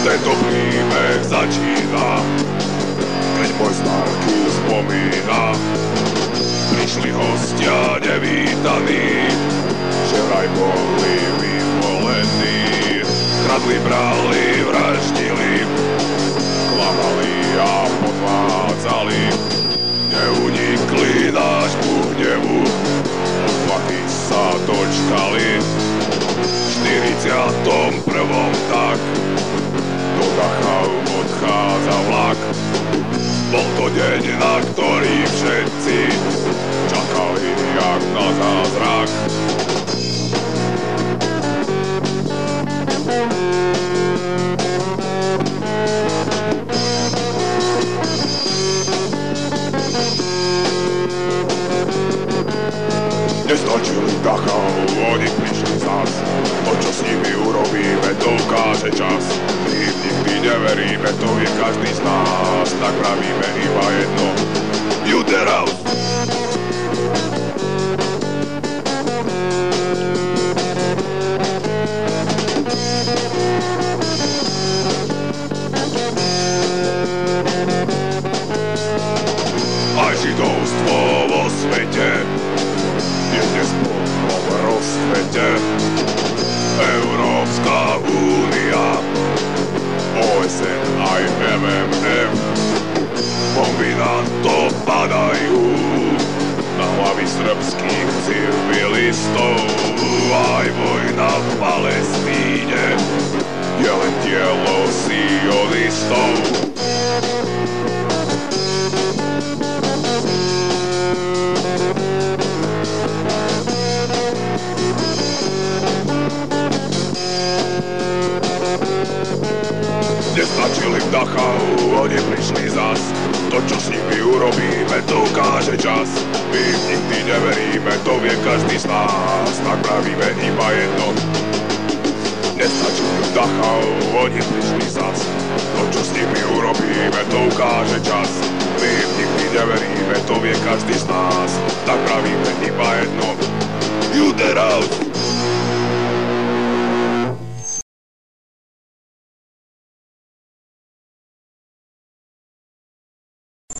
Tento príbeh začína Keď môj starky spomína. Prišli hostia nevítaní Že vraj boli vyvolení. Kradli, brali, vraždili Neunikli nášmu hnevu. Odplaty sa dočkali. V 41. tak. Do Dachau odchádza vlak. Bol to deň, na ktorý všetci Nestačili Dachau, oni prišli zas. To, čo s nimi urobíme, to ukáže čas. My nikdy neveríme, to je každý z nás. Tak pravíme iba jedno. House Aj židovstvo vo svete vojna v Palestíne. Je len dielo sionistov Oni prišli zas. To, čo s nimi urobíme, to ukáže čas. My im nikdy neveríme, to vie každý z nás. Tak pravíme iba jedno. Nestačili v Dachau, oni prišli zas. To, čo s nimi urobíme, to ukáže čas. My im nikdy neveríme, to vie každý z nás. Tak pravíme iba jedno